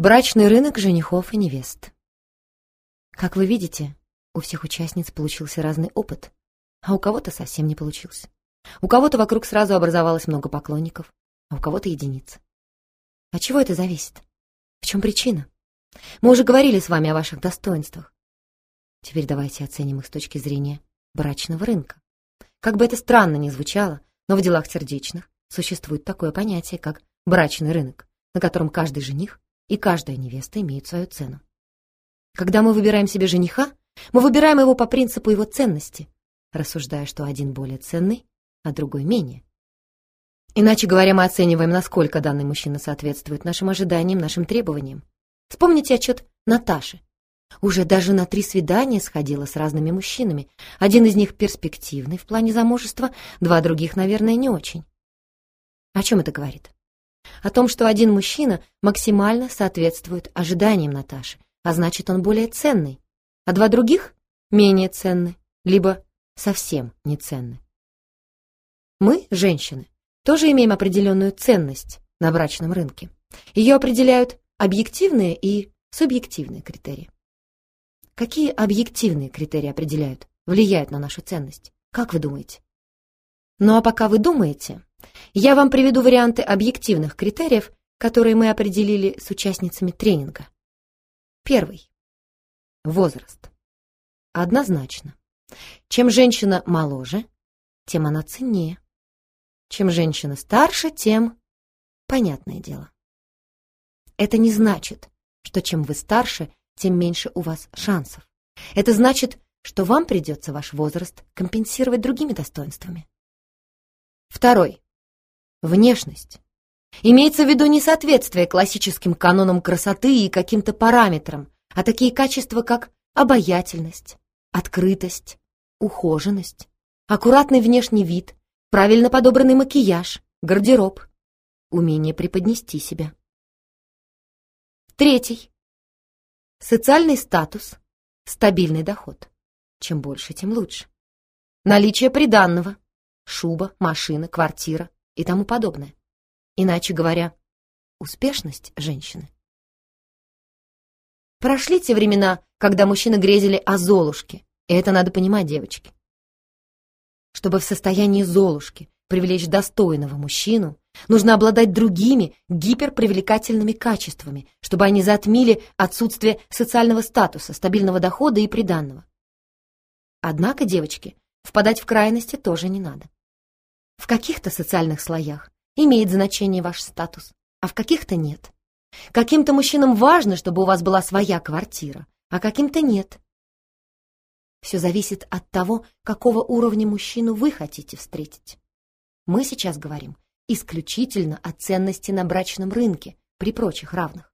Брачный рынок женихов и невест. Как вы видите, у всех участниц получился разный опыт, а у кого-то совсем не получился. У кого-то вокруг сразу образовалось много поклонников, а у кого-то единиц. От чего это зависит? В чем причина? Мы уже говорили с вами о ваших достоинствах. Теперь давайте оценим их с точки зрения брачного рынка. Как бы это странно ни звучало, но в делах сердечных существует такое понятие, как брачный рынок, на котором каждый жених и каждая невеста имеет свою цену. Когда мы выбираем себе жениха, мы выбираем его по принципу его ценности, рассуждая, что один более ценный, а другой менее. Иначе говоря, мы оцениваем, насколько данный мужчина соответствует нашим ожиданиям, нашим требованиям. Вспомните отчет Наташи. Уже даже на три свидания сходила с разными мужчинами. Один из них перспективный в плане замужества, два других, наверное, не очень. О чем это говорит? О том, что один мужчина максимально соответствует ожиданиям Наташи, а значит, он более ценный, а два других менее ценны, либо совсем не ценны. Мы, женщины, тоже имеем определенную ценность на брачном рынке. Ее определяют объективные и субъективные критерии. Какие объективные критерии определяют, влияют на нашу ценность? Как вы думаете? Ну а пока вы думаете, я вам приведу варианты объективных критериев, которые мы определили с участницами тренинга. Первый. Возраст. Однозначно. Чем женщина моложе, тем она ценнее. Чем женщина старше, тем понятное дело. Это не значит, что чем вы старше, тем меньше у вас шансов. Это значит, что вам придется ваш возраст компенсировать другими достоинствами. Второй. Внешность. Имеется в виду несоответствие классическим канонам красоты и каким-то параметрам, а такие качества, как обаятельность, открытость, ухоженность, аккуратный внешний вид, правильно подобранный макияж, гардероб, умение преподнести себя. Третий. Социальный статус, стабильный доход. Чем больше, тем лучше. Наличие приданного, шуба, машина, квартира, и тому подобное. Иначе говоря, успешность женщины. Прошли те времена, когда мужчины грезили о Золушке, и это надо понимать, девочки. Чтобы в состоянии Золушки привлечь достойного мужчину, нужно обладать другими гиперпривлекательными качествами, чтобы они затмили отсутствие социального статуса, стабильного дохода и приданного. Однако, девочки, впадать в крайности тоже не надо. В каких-то социальных слоях имеет значение ваш статус, а в каких-то нет. Каким-то мужчинам важно, чтобы у вас была своя квартира, а каким-то нет. Все зависит от того, какого уровня мужчину вы хотите встретить. Мы сейчас говорим исключительно о ценности на брачном рынке при прочих равных.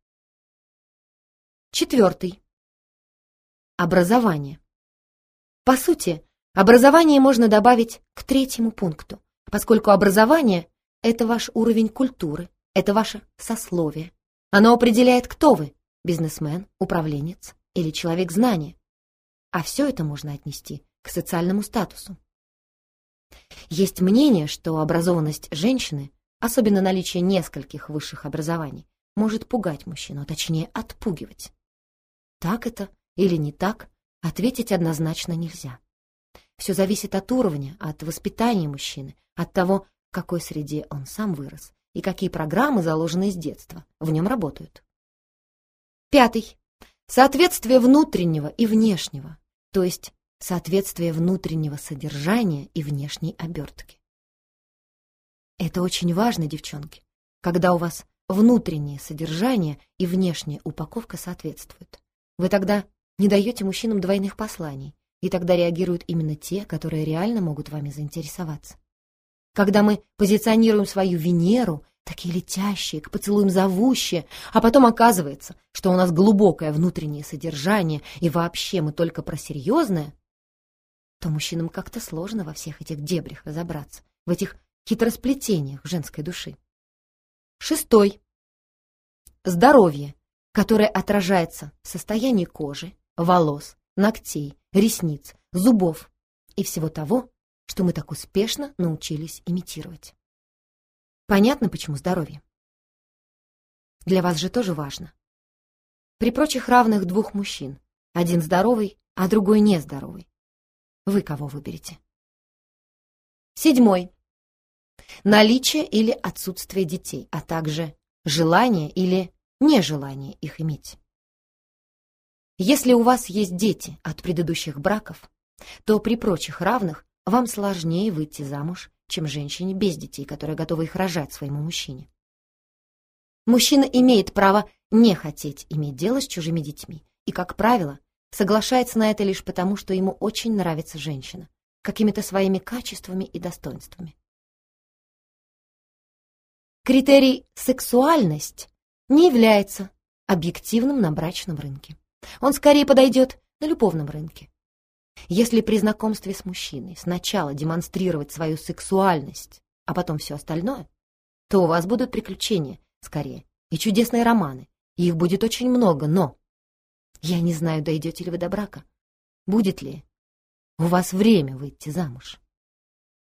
Четвертый. Образование. По сути, образование можно добавить к третьему пункту поскольку образование — это ваш уровень культуры, это ваше сословие. Оно определяет, кто вы — бизнесмен, управленец или человек знания. А все это можно отнести к социальному статусу. Есть мнение, что образованность женщины, особенно наличие нескольких высших образований, может пугать мужчину, а точнее отпугивать. Так это или не так, ответить однозначно нельзя. Все зависит от уровня, от воспитания мужчины, от того, в какой среде он сам вырос и какие программы, заложенные с детства, в нем работают. Пятый. Соответствие внутреннего и внешнего, то есть соответствие внутреннего содержания и внешней обертки. Это очень важно, девчонки, когда у вас внутреннее содержание и внешняя упаковка соответствуют. Вы тогда не даете мужчинам двойных посланий, и тогда реагируют именно те, которые реально могут вами заинтересоваться. Когда мы позиционируем свою Венеру, такие летящие, к поцелуям зовущие, а потом оказывается, что у нас глубокое внутреннее содержание и вообще мы только про серьезное, то мужчинам как-то сложно во всех этих дебрях разобраться, в этих хитросплетениях женской души. Шестой. Здоровье, которое отражается в состоянии кожи, волос, ногтей, ресниц, зубов и всего того, что мы так успешно научились имитировать. Понятно, почему здоровье? Для вас же тоже важно. При прочих равных двух мужчин. Один здоровый, а другой нездоровый. Вы кого выберете? Седьмой. Наличие или отсутствие детей, а также желание или нежелание их иметь. Если у вас есть дети от предыдущих браков, то при прочих равных вам сложнее выйти замуж, чем женщине без детей, которая готова их рожать своему мужчине. Мужчина имеет право не хотеть иметь дело с чужими детьми и, как правило, соглашается на это лишь потому, что ему очень нравится женщина, какими-то своими качествами и достоинствами. Критерий «сексуальность» не является объективным на брачном рынке. Он скорее подойдет на любовном рынке. Если при знакомстве с мужчиной сначала демонстрировать свою сексуальность, а потом все остальное, то у вас будут приключения, скорее, и чудесные романы. И их будет очень много, но... Я не знаю, дойдете ли вы до брака. Будет ли у вас время выйти замуж?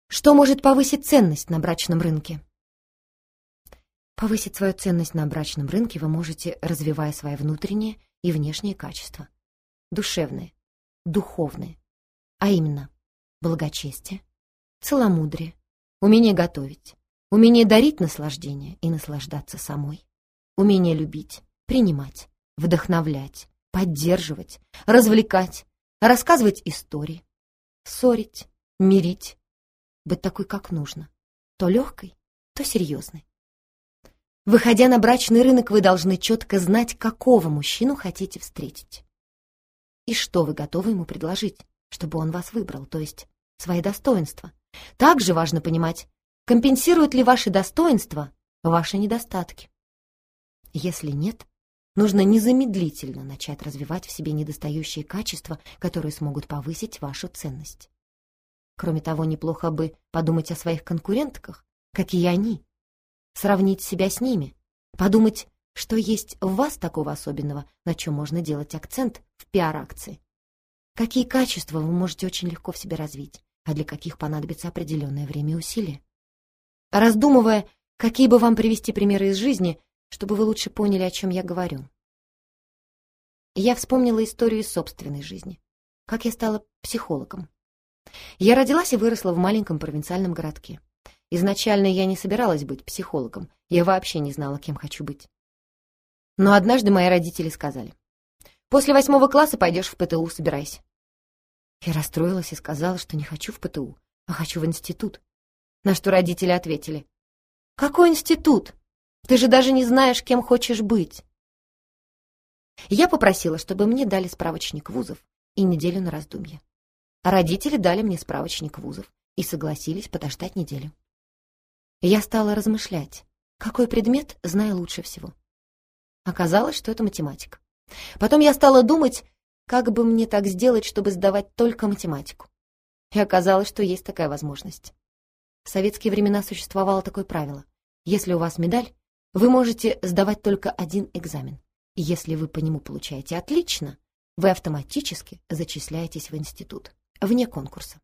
Что может повысить ценность на брачном рынке? Повысить свою ценность на брачном рынке вы можете, развивая свои внутренние и внешние качества. Душевные, духовные. А именно, благочестие, целомудрие, умение готовить, умение дарить наслаждение и наслаждаться самой, умение любить, принимать, вдохновлять, поддерживать, развлекать, рассказывать истории, ссорить, мирить, быть такой, как нужно, то легкой, то серьезной. Выходя на брачный рынок, вы должны четко знать, какого мужчину хотите встретить. И что вы готовы ему предложить, чтобы он вас выбрал, то есть свои достоинства. Также важно понимать, компенсируют ли ваши достоинства ваши недостатки. Если нет, нужно незамедлительно начать развивать в себе недостающие качества, которые смогут повысить вашу ценность. Кроме того, неплохо бы подумать о своих конкурентках, какие они, сравнить себя с ними, подумать, что есть в вас такого особенного, на чем можно делать акцент в пиар-акции. Какие качества вы можете очень легко в себе развить, а для каких понадобится определенное время и усилия. Раздумывая, какие бы вам привести примеры из жизни, чтобы вы лучше поняли, о чем я говорю. Я вспомнила историю собственной жизни, как я стала психологом. Я родилась и выросла в маленьком провинциальном городке. Изначально я не собиралась быть психологом, я вообще не знала, кем хочу быть. Но однажды мои родители сказали, «После восьмого класса пойдешь в ПТУ, собирайся». Я расстроилась и сказала, что не хочу в ПТУ, а хочу в институт. На что родители ответили, «Какой институт? Ты же даже не знаешь, кем хочешь быть». Я попросила, чтобы мне дали справочник вузов и неделю на раздумье. А родители дали мне справочник вузов и согласились подождать неделю. Я стала размышлять, какой предмет знаю лучше всего. Оказалось, что это математика. Потом я стала думать, как бы мне так сделать, чтобы сдавать только математику. И оказалось, что есть такая возможность. В советские времена существовало такое правило. Если у вас медаль, вы можете сдавать только один экзамен. И если вы по нему получаете отлично, вы автоматически зачисляетесь в институт, вне конкурса.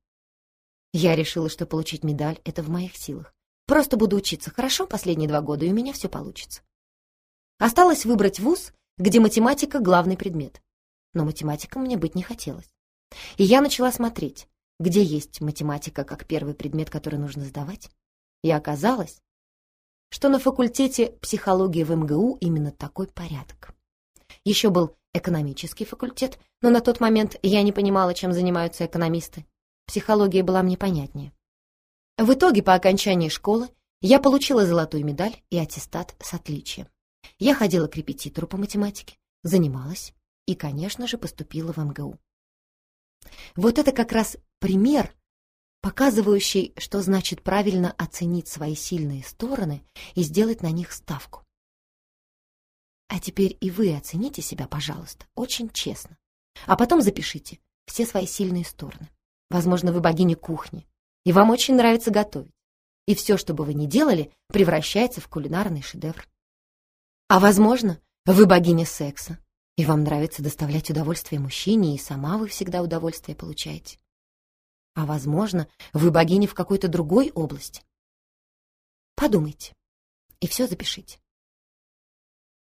Я решила, что получить медаль — это в моих силах. Просто буду учиться хорошо последние два года, и у меня все получится. Осталось выбрать вуз, где математика — главный предмет. Но математиком мне быть не хотелось. И я начала смотреть, где есть математика как первый предмет, который нужно сдавать. И оказалось, что на факультете психологии в МГУ именно такой порядок. Еще был экономический факультет, но на тот момент я не понимала, чем занимаются экономисты. Психология была мне понятнее. В итоге, по окончании школы, я получила золотую медаль и аттестат с отличием. Я ходила к репетитору по математике, занималась и, конечно же, поступила в МГУ. Вот это как раз пример, показывающий, что значит правильно оценить свои сильные стороны и сделать на них ставку. А теперь и вы оцените себя, пожалуйста, очень честно. А потом запишите все свои сильные стороны. Возможно, вы богиня кухни, и вам очень нравится готовить. И все, что бы вы ни делали, превращается в кулинарный шедевр. А возможно, вы богиня секса, и вам нравится доставлять удовольствие мужчине, и сама вы всегда удовольствие получаете. А возможно, вы богиня в какой-то другой области. Подумайте и все запишите.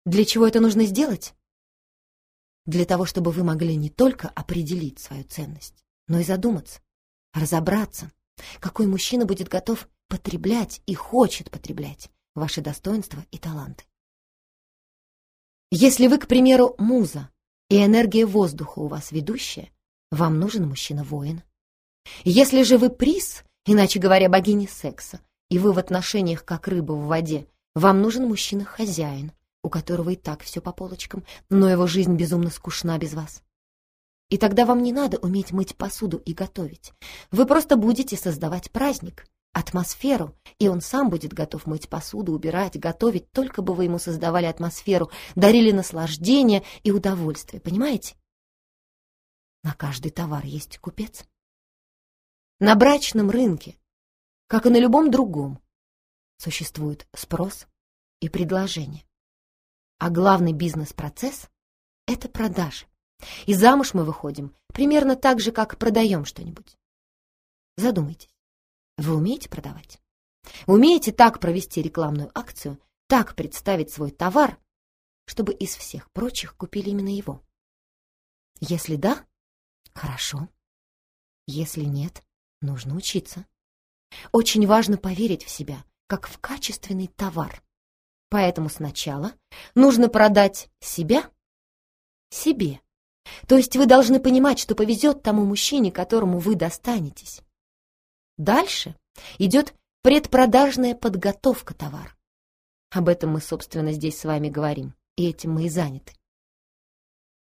Для чего это нужно сделать? для того, чтобы вы могли не только определить свою ценность, но и задуматься, разобраться, какой мужчина будет готов потреблять и хочет потреблять ваши достоинства и таланты. Если вы, к примеру, муза, и энергия воздуха у вас ведущая, вам нужен мужчина-воин. Если же вы приз, иначе говоря, богиня секса, и вы в отношениях как рыба в воде, вам нужен мужчина-хозяин, у которого и так все по полочкам, но его жизнь безумно скучна без вас. И тогда вам не надо уметь мыть посуду и готовить. Вы просто будете создавать праздник, атмосферу, и он сам будет готов мыть посуду, убирать, готовить, только бы вы ему создавали атмосферу, дарили наслаждение и удовольствие, понимаете? На каждый товар есть купец. На брачном рынке, как и на любом другом, существует спрос и предложение. А главный бизнес-процесс — это продажи. И замуж мы выходим примерно так же, как продаем что-нибудь. Задумайтесь, вы умеете продавать? Умеете так провести рекламную акцию, так представить свой товар, чтобы из всех прочих купили именно его? Если да, хорошо. Если нет, нужно учиться. Очень важно поверить в себя, как в качественный товар. Поэтому сначала нужно продать себя себе. То есть вы должны понимать, что повезет тому мужчине, которому вы достанетесь. Дальше идет предпродажная подготовка товара. Об этом мы, собственно, здесь с вами говорим, и этим мы и заняты.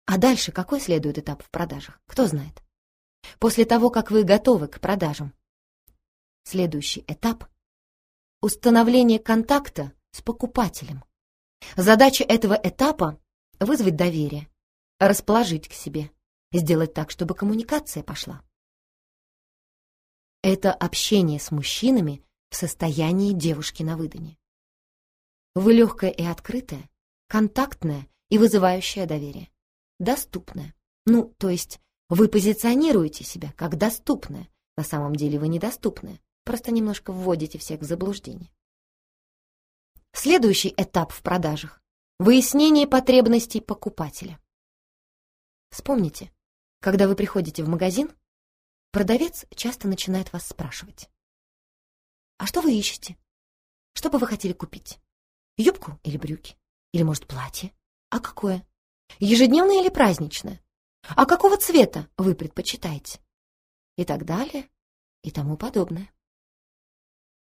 А дальше какой следует этап в продажах? Кто знает? После того, как вы готовы к продажам. Следующий этап — установление контакта с покупателем. Задача этого этапа — вызвать доверие, расположить к себе, сделать так, чтобы коммуникация пошла. Это общение с мужчинами в состоянии девушки на выданье. Вы легкая и открытая, контактная и вызывающая доверие. Доступная. Ну, то есть вы позиционируете себя как доступная. На самом деле вы недоступная. Просто немножко вводите всех в заблуждение. Следующий этап в продажах – выяснение потребностей покупателя. Вспомните, когда вы приходите в магазин, Продавец часто начинает вас спрашивать. «А что вы ищете? Что бы вы хотели купить? Юбку или брюки? Или, может, платье? А какое? Ежедневное или праздничное? А какого цвета вы предпочитаете?» И так далее, и тому подобное.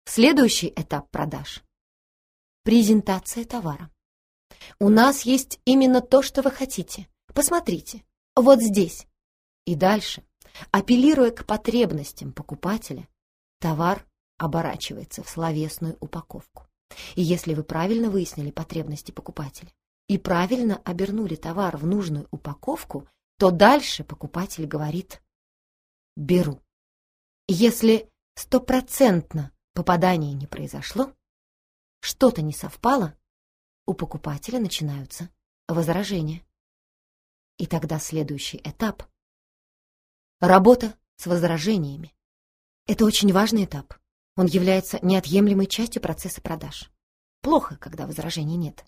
Следующий этап продаж – презентация товара. У нас есть именно то, что вы хотите. Посмотрите, вот здесь. И дальше Апеллируя к потребностям покупателя, товар оборачивается в словесную упаковку. И если вы правильно выяснили потребности покупателя и правильно обернули товар в нужную упаковку, то дальше покупатель говорит «беру». Если стопроцентно попадание не произошло, что-то не совпало, у покупателя начинаются возражения. И тогда следующий этап Работа с возражениями. Это очень важный этап. Он является неотъемлемой частью процесса продаж. Плохо, когда возражений нет.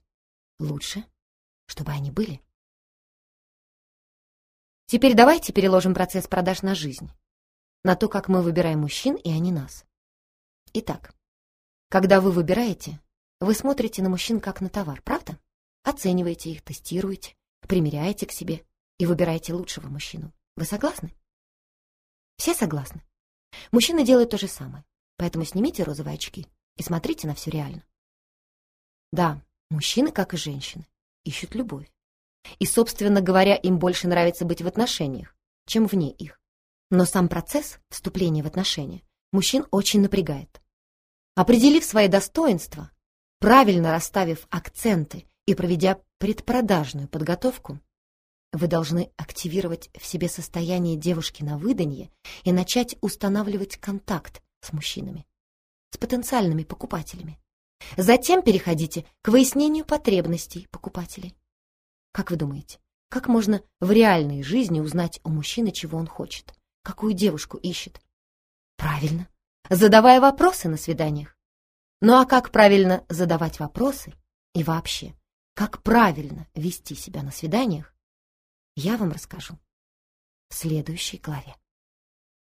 Лучше, чтобы они были. Теперь давайте переложим процесс продаж на жизнь. На то, как мы выбираем мужчин, и они нас. Итак, когда вы выбираете, вы смотрите на мужчин как на товар, правда? Оцениваете их, тестируете, примеряете к себе и выбираете лучшего мужчину. Вы согласны? Все согласны? Мужчины делают то же самое, поэтому снимите розовые очки и смотрите на все реально. Да, мужчины, как и женщины, ищут любовь. И, собственно говоря, им больше нравится быть в отношениях, чем вне их. Но сам процесс вступления в отношения мужчин очень напрягает. Определив свои достоинства, правильно расставив акценты и проведя предпродажную подготовку, вы должны активировать в себе состояние девушки на выданье и начать устанавливать контакт с мужчинами, с потенциальными покупателями. Затем переходите к выяснению потребностей покупателей. Как вы думаете, как можно в реальной жизни узнать у мужчины, чего он хочет? Какую девушку ищет? Правильно, задавая вопросы на свиданиях. Ну а как правильно задавать вопросы и вообще, как правильно вести себя на свиданиях, я вам расскажу в следующей главе.